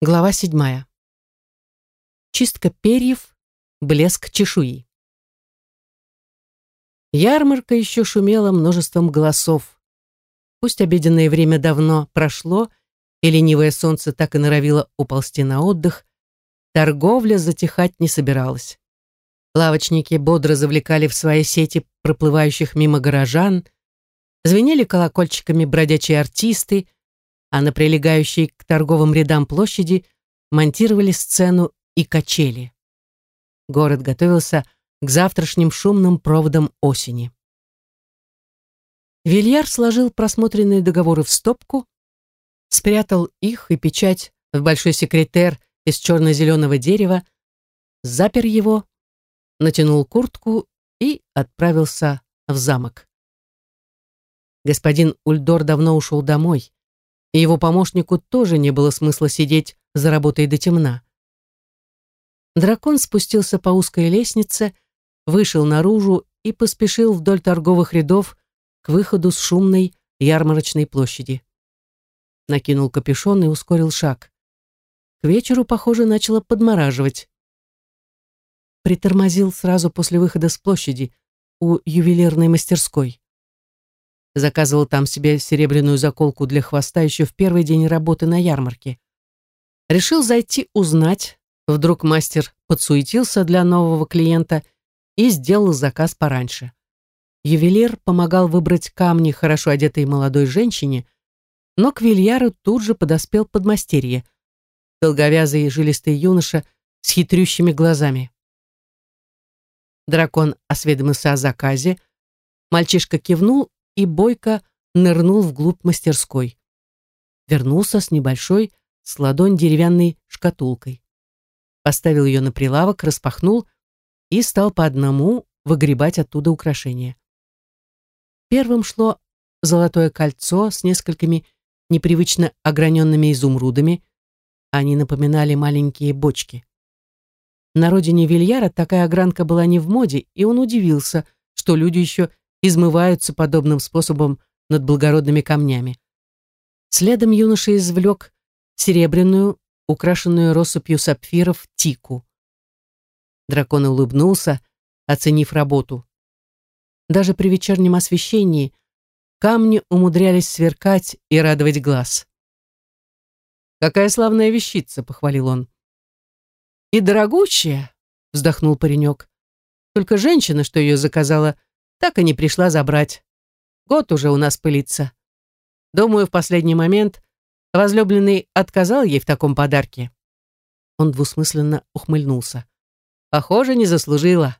Глава седьмая. Чистка перьев, блеск чешуи. Ярмарка еще шумела множеством голосов. Пусть обеденное время давно прошло, и ленивое солнце так и норовило уползти на отдых, торговля затихать не собиралась. Лавочники бодро завлекали в свои сети проплывающих мимо горожан, звенели колокольчиками бродячие артисты, а на прилегающей к торговым рядам площади монтировали сцену и качели. Город готовился к завтрашним шумным проводам осени. Вильяр сложил просмотренные договоры в стопку, спрятал их и печать в большой секретер из черно-зеленого дерева, запер его, натянул куртку и отправился в замок. Господин Ульдор давно ушел домой и его помощнику тоже не было смысла сидеть за работой до темна. Дракон спустился по узкой лестнице, вышел наружу и поспешил вдоль торговых рядов к выходу с шумной ярмарочной площади. Накинул капюшон и ускорил шаг. К вечеру, похоже, начало подмораживать. Притормозил сразу после выхода с площади у ювелирной мастерской. Заказывал там себе серебряную заколку для хвоста еще в первый день работы на ярмарке. Решил зайти узнать. Вдруг мастер подсуетился для нового клиента и сделал заказ пораньше. Ювелир помогал выбрать камни хорошо одетой молодой женщине, но к Вильяру тут же подоспел подмастерье, долговязый и жилистый юноша с хитрющими глазами. Дракон осведомился о заказе, мальчишка кивнул и бойко нырнул вглубь мастерской. Вернулся с небольшой, с ладонь деревянной шкатулкой. Поставил ее на прилавок, распахнул и стал по одному выгребать оттуда украшения. Первым шло золотое кольцо с несколькими непривычно ограненными изумрудами. Они напоминали маленькие бочки. На родине Вильяра такая огранка была не в моде, и он удивился, что люди еще измываются подобным способом над благородными камнями. Следом юноша извлек серебряную, украшенную россыпью сапфиров, тику. Дракон улыбнулся, оценив работу. Даже при вечернем освещении камни умудрялись сверкать и радовать глаз. «Какая славная вещица!» — похвалил он. «И дорогущая!» — вздохнул паренек. «Только женщина, что ее заказала, так и не пришла забрать. Год уже у нас пылится. Думаю, в последний момент возлюбленный отказал ей в таком подарке. Он двусмысленно ухмыльнулся. Похоже, не заслужила.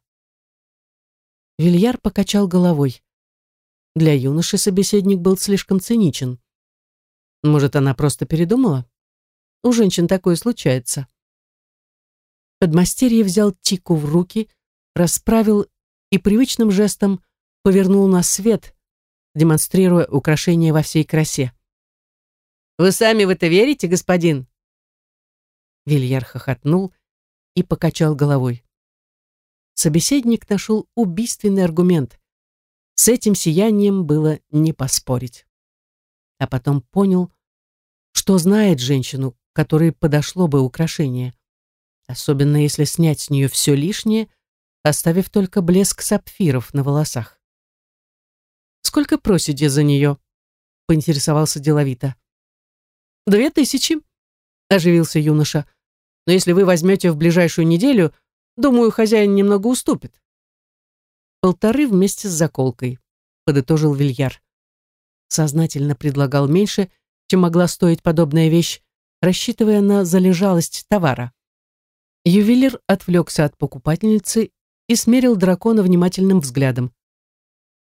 Вильяр покачал головой. Для юноши собеседник был слишком циничен. Может, она просто передумала? У женщин такое случается. Подмастерье взял Тику в руки, расправил и привычным жестом повернул на свет, демонстрируя украшение во всей красе. «Вы сами в это верите, господин?» Вильяр хохотнул и покачал головой. Собеседник нашел убийственный аргумент. С этим сиянием было не поспорить. А потом понял, что знает женщину, которой подошло бы украшение, особенно если снять с нее все лишнее, оставив только блеск сапфиров на волосах. Сколько просите за нее?» — поинтересовался деловито. «Две тысячи», — оживился юноша. «Но если вы возьмете в ближайшую неделю, думаю, хозяин немного уступит». «Полторы вместе с заколкой», — подытожил Вильяр. Сознательно предлагал меньше, чем могла стоить подобная вещь, рассчитывая на залежалость товара. Ювелир отвлекся от покупательницы и смерил дракона внимательным взглядом.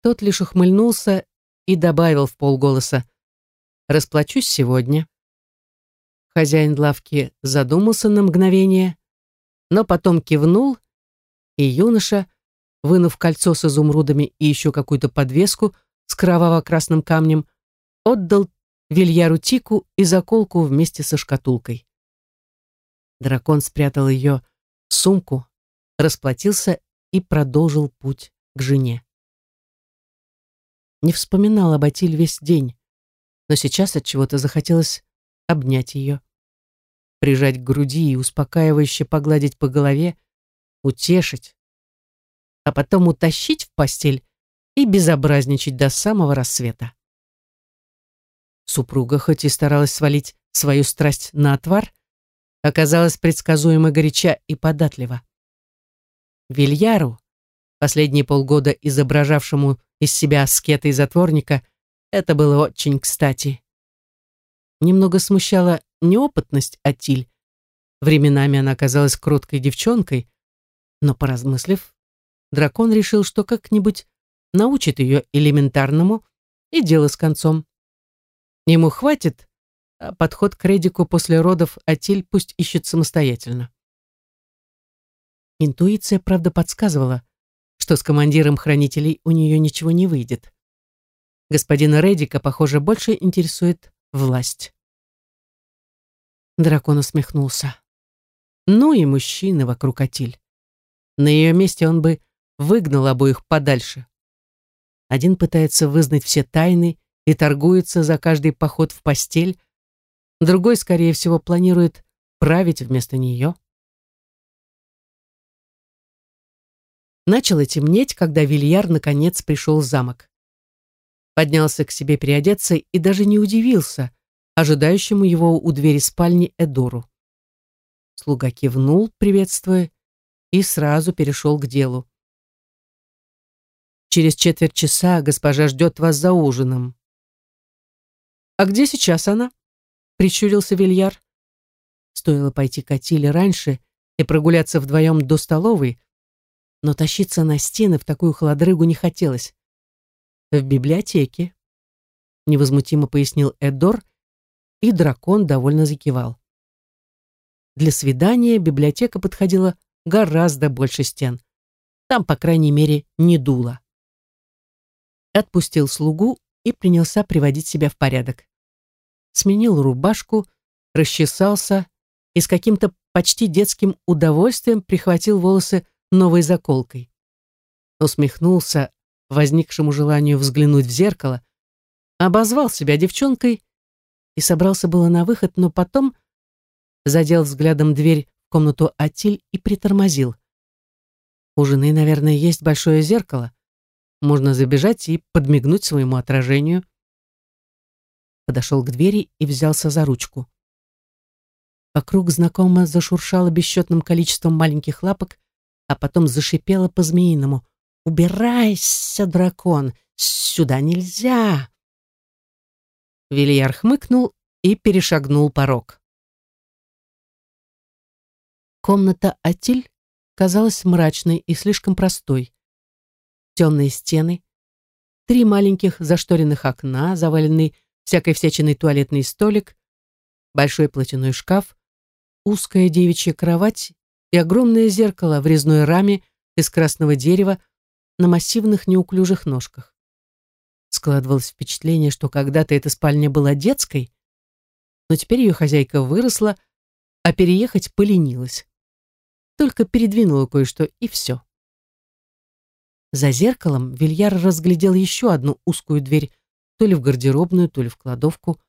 Тот лишь ухмыльнулся и добавил в полголоса. «Расплачусь сегодня». Хозяин лавки задумался на мгновение, но потом кивнул, и юноша, вынув кольцо с изумрудами и еще какую-то подвеску с кроваво-красным камнем, отдал Вильяру Тику и заколку вместе со шкатулкой. Дракон спрятал ее в сумку, расплатился и продолжил путь к жене не вспоминал об Атиль весь день, но сейчас от чего-то захотелось обнять ее. прижать к груди и успокаивающе погладить по голове, утешить, а потом утащить в постель и безобразничать до самого рассвета. Супруга, хоть и старалась свалить свою страсть на отвар, оказалась предсказуемо горяча и податлива. Вильяру, последние полгода изображавшему из себя аскета и затворника, это было очень кстати. Немного смущала неопытность Атиль. Временами она казалась кроткой девчонкой, но, поразмыслив, дракон решил, что как-нибудь научит ее элементарному, и дело с концом. Ему хватит, а подход к Редику после родов Атиль пусть ищет самостоятельно. Интуиция, правда, подсказывала, что с командиром хранителей у нее ничего не выйдет. Господина Редика, похоже, больше интересует власть. Дракон усмехнулся. Ну и мужчины вокруг Атиль. На ее месте он бы выгнал обоих подальше. Один пытается вызнать все тайны и торгуется за каждый поход в постель, другой, скорее всего, планирует править вместо нее. Начало темнеть, когда Вильяр наконец пришел в замок. Поднялся к себе переодеться и даже не удивился ожидающему его у двери спальни Эдору. Слуга кивнул, приветствуя, и сразу перешел к делу. Через четверть часа госпожа ждет вас за ужином. «А где сейчас она?» — прищурился Вильяр. Стоило пойти к Атиле раньше и прогуляться вдвоем до столовой, но тащиться на стены в такую холодрыгу не хотелось. «В библиотеке», — невозмутимо пояснил Эдор, и дракон довольно закивал. Для свидания библиотека подходила гораздо больше стен. Там, по крайней мере, не дуло отпустил слугу и принялся приводить себя в порядок. Сменил рубашку, расчесался и с каким-то почти детским удовольствием прихватил волосы новой заколкой. Усмехнулся возникшему желанию взглянуть в зеркало, обозвал себя девчонкой и собрался было на выход, но потом задел взглядом дверь в комнату Атиль и притормозил. У жены, наверное, есть большое зеркало, можно забежать и подмигнуть своему отражению. Подошел к двери и взялся за ручку. Вокруг знакомо зашуршало бесчетным количеством маленьких лапок, а потом зашипело по-змеиному. «Убирайся, дракон! Сюда нельзя!» Вильяр хмыкнул и перешагнул порог. Комната Атиль казалась мрачной и слишком простой темные стены, три маленьких зашторенных окна, заваленный всякой всячиной туалетный столик, большой платяной шкаф, узкая девичья кровать и огромное зеркало в резной раме из красного дерева на массивных неуклюжих ножках. Складывалось впечатление, что когда-то эта спальня была детской, но теперь ее хозяйка выросла, а переехать поленилась. Только передвинула кое-что, и все. За зеркалом Вильяр разглядел еще одну узкую дверь, то ли в гардеробную, то ли в кладовку.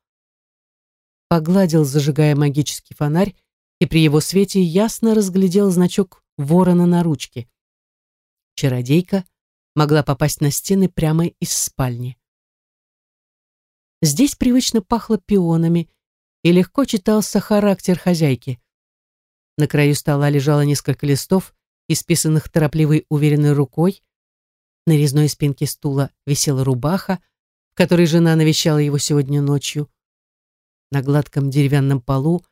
Погладил, зажигая магический фонарь, и при его свете ясно разглядел значок ворона на ручке. Чародейка могла попасть на стены прямо из спальни. Здесь привычно пахло пионами, и легко читался характер хозяйки. На краю стола лежало несколько листов, исписанных торопливой уверенной рукой, на резной спинке стула висела рубаха, в которой жена навещала его сегодня ночью. На гладком деревянном полу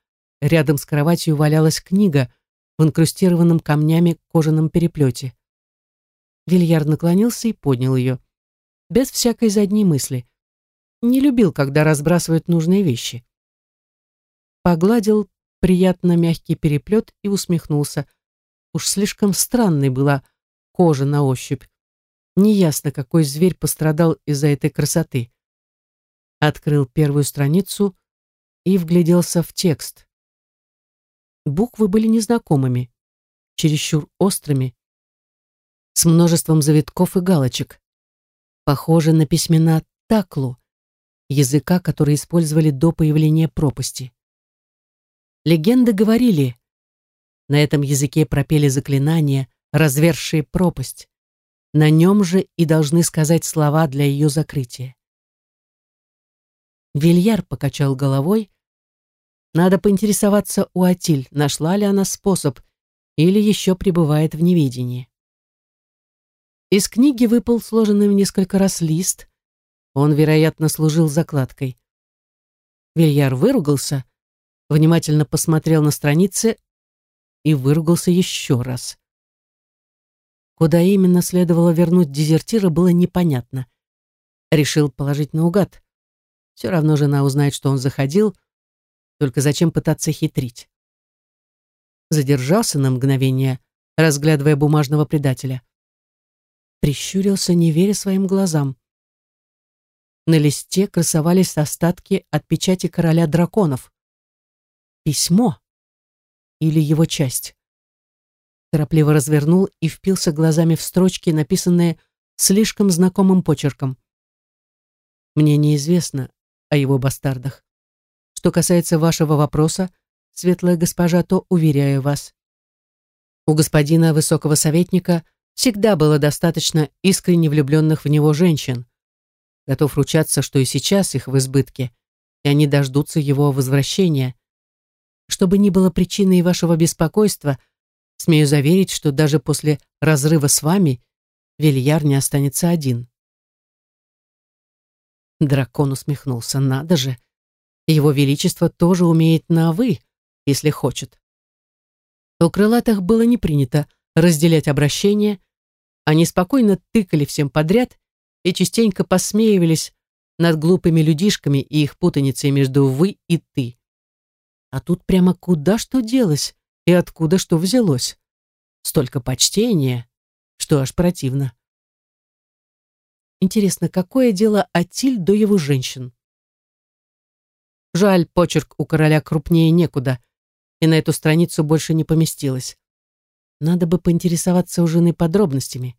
рядом с кроватью валялась книга в инкрустированном камнями кожаном переплете. Вильяр наклонился и поднял ее. Без всякой задней мысли. Не любил, когда разбрасывают нужные вещи. Погладил приятно мягкий переплет и усмехнулся. Уж слишком странной была кожа на ощупь. Неясно, какой зверь пострадал из-за этой красоты. Открыл первую страницу и вгляделся в текст. Буквы были незнакомыми, чересчур острыми, с множеством завитков и галочек. Похоже на письмена Таклу, языка, который использовали до появления пропасти. Легенды говорили, на этом языке пропели заклинания, развершие пропасть. На нем же и должны сказать слова для ее закрытия. Вильяр покачал головой. Надо поинтересоваться у Атиль, нашла ли она способ или еще пребывает в неведении. Из книги выпал сложенный в несколько раз лист. Он, вероятно, служил закладкой. Вильяр выругался, внимательно посмотрел на страницы и выругался еще раз. Куда именно следовало вернуть дезертира, было непонятно. Решил положить наугад. Все равно жена узнает, что он заходил, только зачем пытаться хитрить? Задержался на мгновение, разглядывая бумажного предателя. Прищурился, не веря своим глазам. На листе красовались остатки от печати короля драконов. Письмо или его часть. Торопливо развернул и впился глазами в строчки, написанные слишком знакомым почерком. Мне неизвестно о его бастардах. Что касается вашего вопроса, светлая госпожа, то уверяю вас. У господина высокого советника всегда было достаточно искренне влюбленных в него женщин. Готов ручаться, что и сейчас их в избытке, и они дождутся его возвращения, что бы ни было причиной вашего беспокойства, смею заверить, что даже после разрыва с вами Вильяр не останется один. Дракон усмехнулся. Надо же, его величество тоже умеет на «вы», если хочет. У крылатых было не принято разделять обращения, они спокойно тыкали всем подряд и частенько посмеивались над глупыми людишками и их путаницей между «вы» и «ты». А тут прямо куда что делось и откуда что взялось. Столько почтения, что аж противно. Интересно, какое дело Атиль до его женщин? Жаль, почерк у короля крупнее некуда, и на эту страницу больше не поместилось. Надо бы поинтересоваться у жены подробностями.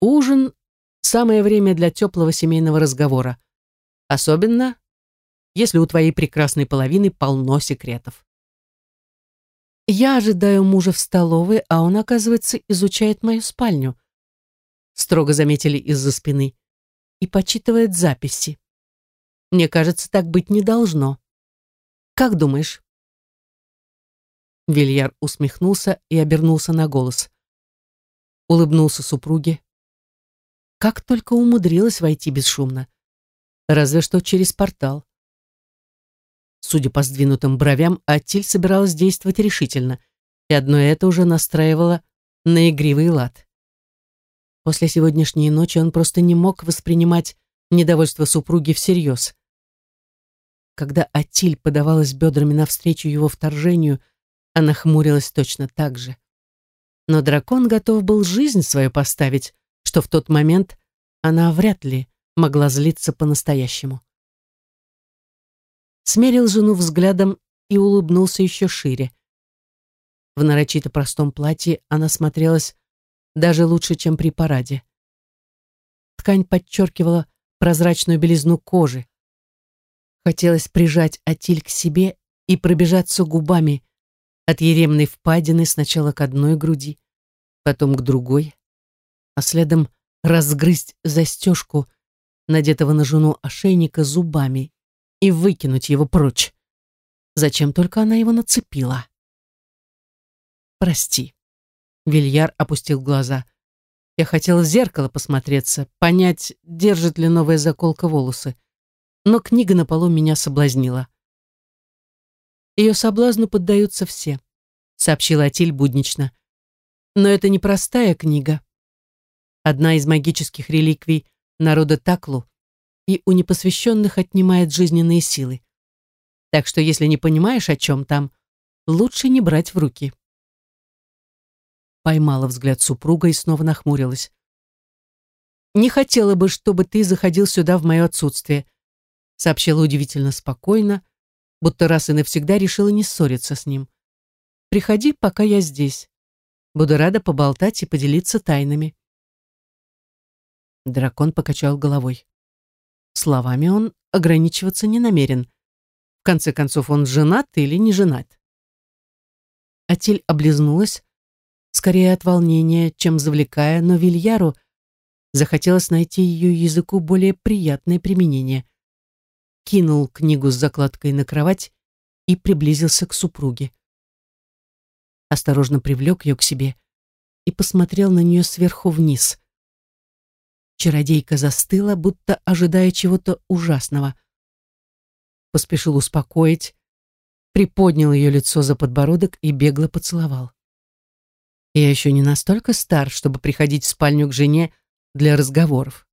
Ужин — самое время для теплого семейного разговора. Особенно, если у твоей прекрасной половины полно секретов. Я ожидаю мужа в столовой, а он, оказывается, изучает мою спальню. Строго заметили из-за спины. И почитывает записи. Мне кажется, так быть не должно. Как думаешь? Вильяр усмехнулся и обернулся на голос. Улыбнулся супруге. Как только умудрилась войти бесшумно. Разве что через портал. Судя по сдвинутым бровям, Атиль собиралась действовать решительно, и одно это уже настраивало на игривый лад. После сегодняшней ночи он просто не мог воспринимать недовольство супруги всерьез. Когда Атиль подавалась бедрами навстречу его вторжению, она хмурилась точно так же. Но дракон готов был жизнь свою поставить, что в тот момент она вряд ли могла злиться по-настоящему смерил жену взглядом и улыбнулся еще шире. В нарочито простом платье она смотрелась даже лучше, чем при параде. Ткань подчеркивала прозрачную белизну кожи. Хотелось прижать Атиль к себе и пробежаться губами от еремной впадины сначала к одной груди, потом к другой, а следом разгрызть застежку надетого на жену ошейника зубами и выкинуть его прочь. Зачем только она его нацепила? Прости. Вильяр опустил глаза. Я хотел в зеркало посмотреться, понять, держит ли новая заколка волосы. Но книга на полу меня соблазнила. Ее соблазну поддаются все, сообщила Атиль буднично. Но это не простая книга. Одна из магических реликвий народа Таклу, и у непосвященных отнимает жизненные силы. Так что если не понимаешь, о чем там, лучше не брать в руки. Поймала взгляд супруга и снова нахмурилась. «Не хотела бы, чтобы ты заходил сюда в мое отсутствие», сообщила удивительно спокойно, будто раз и навсегда решила не ссориться с ним. «Приходи, пока я здесь. Буду рада поболтать и поделиться тайнами». Дракон покачал головой. Словами он ограничиваться не намерен. В конце концов, он женат или не женат? Атиль облизнулась, скорее от волнения, чем завлекая, но Вильяру захотелось найти ее языку более приятное применение. Кинул книгу с закладкой на кровать и приблизился к супруге. Осторожно привлек ее к себе и посмотрел на нее сверху вниз. Чародейка застыла, будто ожидая чего-то ужасного. Поспешил успокоить, приподнял ее лицо за подбородок и бегло поцеловал. Я еще не настолько стар, чтобы приходить в спальню к жене для разговоров.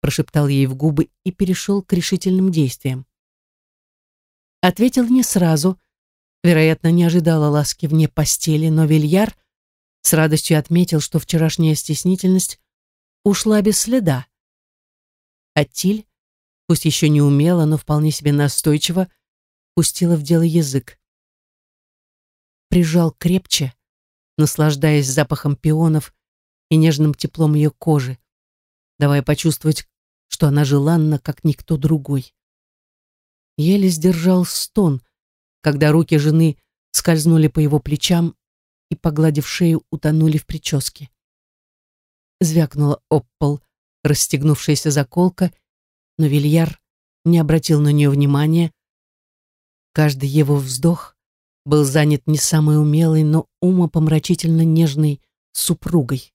Прошептал ей в губы и перешел к решительным действиям. Ответил не сразу, вероятно, не ожидала ласки вне постели, но Вильяр с радостью отметил, что вчерашняя стеснительность ушла без следа. А Тиль, пусть еще не умела, но вполне себе настойчиво, пустила в дело язык. Прижал крепче, наслаждаясь запахом пионов и нежным теплом ее кожи, давая почувствовать, что она желанна, как никто другой. Еле сдержал стон, когда руки жены скользнули по его плечам и, погладив шею, утонули в прическе. Звякнула об расстегнувшаяся заколка, но Вильяр не обратил на нее внимания, Каждый его вздох был занят не самой умелой, но умопомрачительно нежной супругой.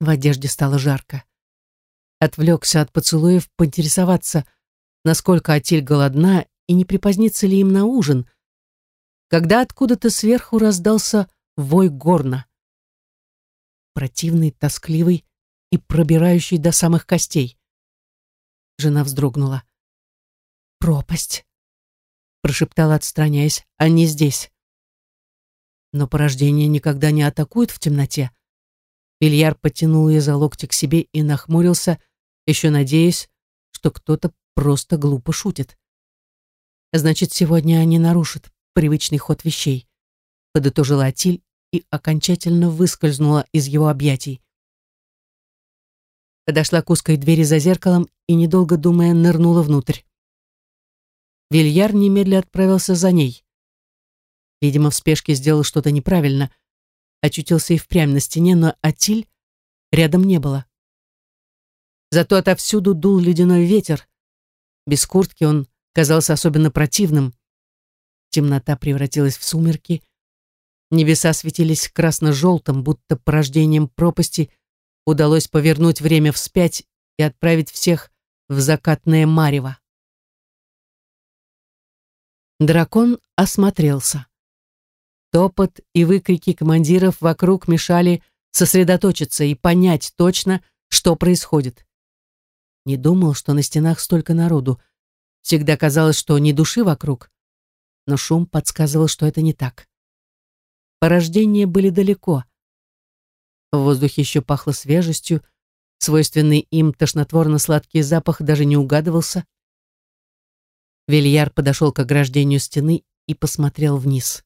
В одежде стало жарко. Отвлекся от поцелуев поинтересоваться, насколько Атиль голодна и не припозднится ли им на ужин, когда откуда-то сверху раздался вой горна. Противный, тоскливый и пробирающий до самых костей. Жена вздрогнула. «Пропасть!» прошептала, отстраняясь, они здесь. Но порождение никогда не атакует в темноте. Ильяр потянул ее за локти к себе и нахмурился, еще надеясь, что кто-то просто глупо шутит. Значит, сегодня они нарушат привычный ход вещей, подытожила Атиль и окончательно выскользнула из его объятий. Подошла к узкой двери за зеркалом и, недолго думая, нырнула внутрь. Вильяр немедля отправился за ней. Видимо, в спешке сделал что-то неправильно. Очутился и впрямь на стене, но Атиль рядом не было. Зато отовсюду дул ледяной ветер. Без куртки он казался особенно противным. Темнота превратилась в сумерки. Небеса светились красно-желтым, будто порождением пропасти удалось повернуть время вспять и отправить всех в закатное марево. Дракон осмотрелся. Топот и выкрики командиров вокруг мешали сосредоточиться и понять точно, что происходит. Не думал, что на стенах столько народу. Всегда казалось, что ни души вокруг. Но шум подсказывал, что это не так. Порождения были далеко. В воздухе еще пахло свежестью, свойственный им тошнотворно-сладкий запах даже не угадывался. Вильяр подошел к ограждению стены и посмотрел вниз.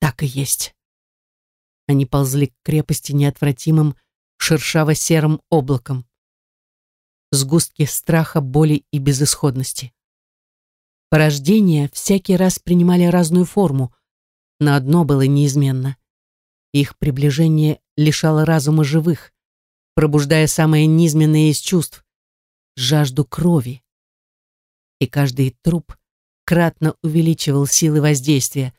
Так и есть. Они ползли к крепости неотвратимым шершаво-серым облаком. Сгустки страха, боли и безысходности. Порождения всякий раз принимали разную форму, но одно было неизменно. Их приближение лишало разума живых, пробуждая самое низменное из чувств — жажду крови и каждый труп кратно увеличивал силы воздействия,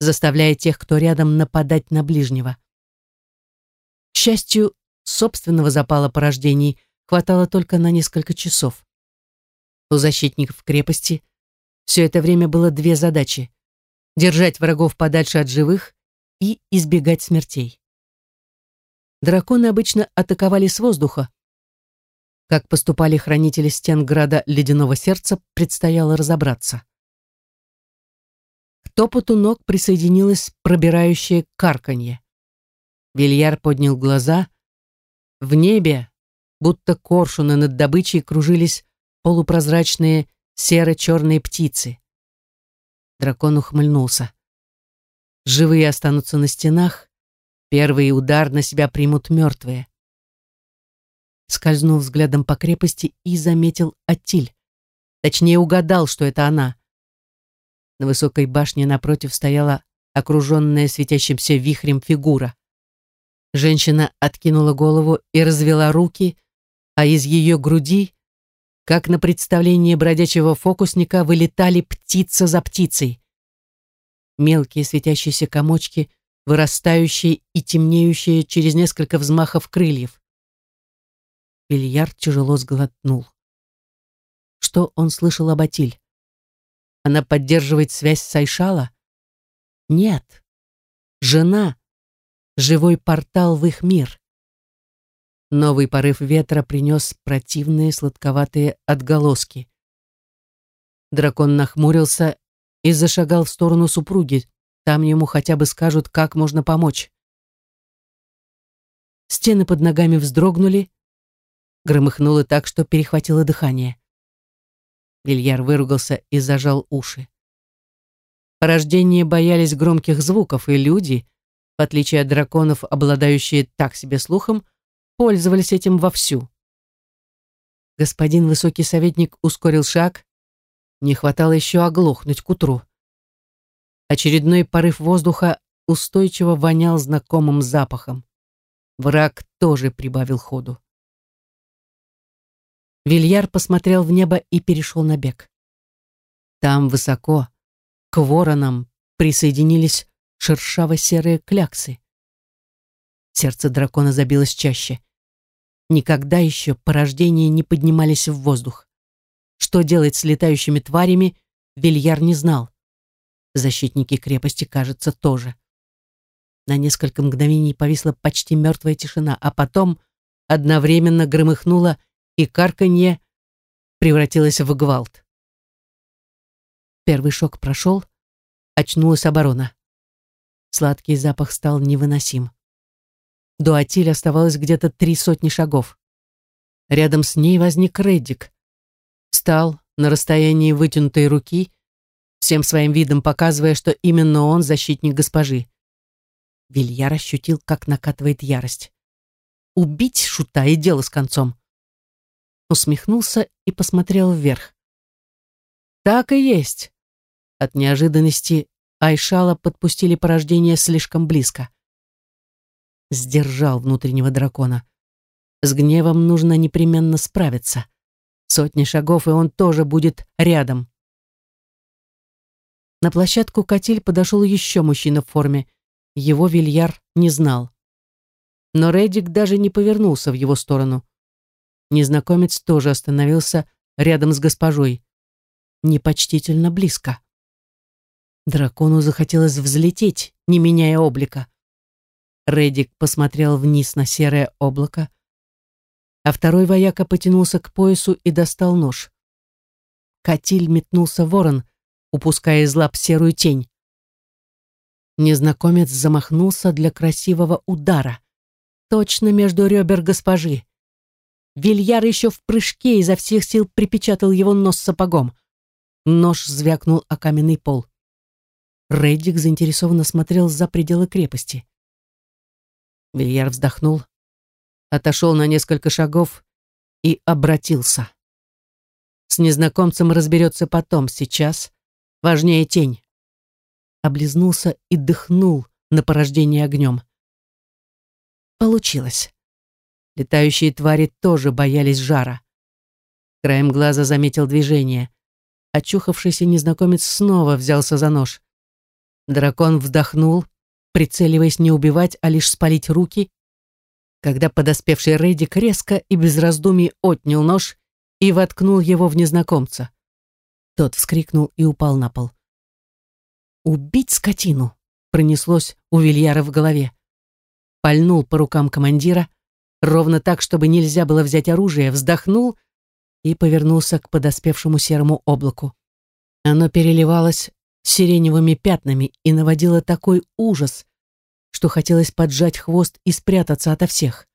заставляя тех, кто рядом, нападать на ближнего. К счастью, собственного запала порождений хватало только на несколько часов. У защитников крепости все это время было две задачи — держать врагов подальше от живых и избегать смертей. Драконы обычно атаковали с воздуха, как поступали хранители стен града Ледяного Сердца, предстояло разобраться. К топоту ног присоединилось пробирающее карканье. Вильяр поднял глаза. В небе, будто коршуны над добычей, кружились полупрозрачные серо-черные птицы. Дракон ухмыльнулся. Живые останутся на стенах, первый удар на себя примут мертвые скользнул взглядом по крепости и заметил Атиль. Точнее, угадал, что это она. На высокой башне напротив стояла окруженная светящимся вихрем фигура. Женщина откинула голову и развела руки, а из ее груди, как на представлении бродячего фокусника, вылетали птица за птицей. Мелкие светящиеся комочки, вырастающие и темнеющие через несколько взмахов крыльев. Бильярд тяжело сглотнул. Что он слышал об Атиль? Она поддерживает связь с Айшала? Нет. Жена. Живой портал в их мир. Новый порыв ветра принес противные сладковатые отголоски. Дракон нахмурился и зашагал в сторону супруги. Там ему хотя бы скажут, как можно помочь. Стены под ногами вздрогнули, громыхнуло так, что перехватило дыхание. Вильяр выругался и зажал уши. Порождения боялись громких звуков, и люди, в отличие от драконов, обладающие так себе слухом, пользовались этим вовсю. Господин высокий советник ускорил шаг. Не хватало еще оглохнуть к утру. Очередной порыв воздуха устойчиво вонял знакомым запахом. Враг тоже прибавил ходу. Вильяр посмотрел в небо и перешел на бег. Там высоко, к воронам, присоединились шершаво-серые кляксы. Сердце дракона забилось чаще. Никогда еще порождения не поднимались в воздух. Что делать с летающими тварями, Вильяр не знал. Защитники крепости, кажется, тоже. На несколько мгновений повисла почти мертвая тишина, а потом одновременно громыхнуло и карканье превратилось в гвалт. Первый шок прошел, очнулась оборона. Сладкий запах стал невыносим. До Атиль оставалось где-то три сотни шагов. Рядом с ней возник Реддик. Встал на расстоянии вытянутой руки, всем своим видом показывая, что именно он защитник госпожи. Вильяр ощутил, как накатывает ярость. Убить шута и дело с концом усмехнулся и посмотрел вверх. Так и есть. От неожиданности Айшала подпустили порождение слишком близко. Сдержал внутреннего дракона. С гневом нужно непременно справиться. Сотни шагов, и он тоже будет рядом. На площадку Катиль подошел еще мужчина в форме. Его Вильяр не знал. Но Редик даже не повернулся в его сторону. Незнакомец тоже остановился рядом с госпожой. Непочтительно близко. Дракону захотелось взлететь, не меняя облика. Редик посмотрел вниз на серое облако, а второй вояка потянулся к поясу и достал нож. Катиль метнулся ворон, упуская из лап серую тень. Незнакомец замахнулся для красивого удара. Точно между ребер госпожи. Вильяр еще в прыжке изо всех сил припечатал его нос сапогом. Нож звякнул о каменный пол. Рейдик заинтересованно смотрел за пределы крепости. Вильяр вздохнул, отошел на несколько шагов и обратился. С незнакомцем разберется потом, сейчас важнее тень. Облизнулся и дыхнул на порождение огнем. Получилось. Летающие твари тоже боялись жара. Краем глаза заметил движение. Очухавшийся незнакомец снова взялся за нож. Дракон вздохнул, прицеливаясь не убивать, а лишь спалить руки, когда подоспевший Рейдик резко и без раздумий отнял нож и воткнул его в незнакомца. Тот вскрикнул и упал на пол. «Убить скотину!» пронеслось у Вильяра в голове. Пальнул по рукам командира, ровно так, чтобы нельзя было взять оружие, вздохнул и повернулся к подоспевшему серому облаку. Оно переливалось сиреневыми пятнами и наводило такой ужас, что хотелось поджать хвост и спрятаться ото всех.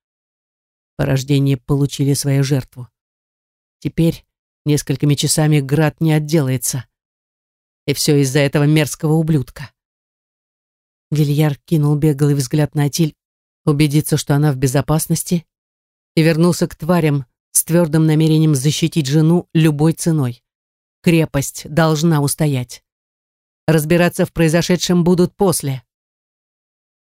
Порождения получили свою жертву. Теперь несколькими часами град не отделается. И все из-за этого мерзкого ублюдка. Вильяр кинул беглый взгляд на Атиль убедиться, что она в безопасности, и вернулся к тварям с твердым намерением защитить жену любой ценой. крепость должна устоять. Разбираться в произошедшем будут после.